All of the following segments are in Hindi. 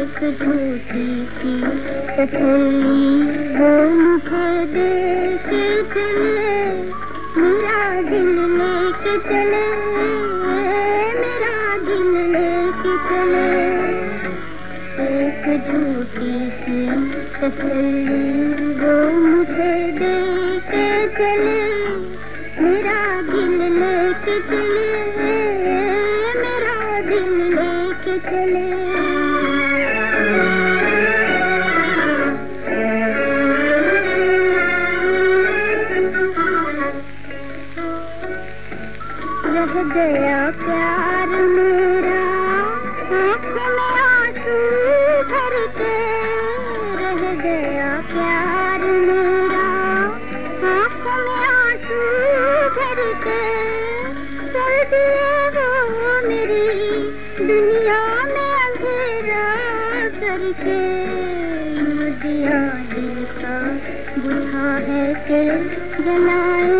एक झूठी सी तसल्ली वो मुझे दे के चले मेरा दिल लेके चले मेरा लेके चले एक झूठी सी तसल्ली वो मुझे दे के चले मेरा लेके चले मेरा दिल लेके चले रह गया प्यार मेरा। आँख में आँसू भर के रह गया प्यार मेरा। आँख में आँसू भर के चल दिए वो मेरी दुनिया में अंधेरा करके। का बुझा है कि जलाए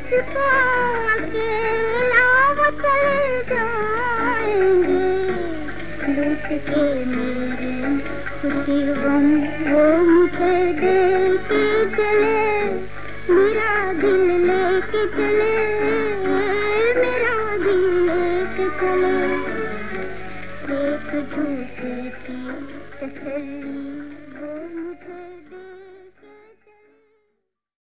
मुझको अकेला वो चले जाएँगे। लूट के मेरे खुशी गम, वो मुझे दे के चले। मेरा दिल लेके चले। मेरा दिल लेके चले। एक झूठी सी तसल्ली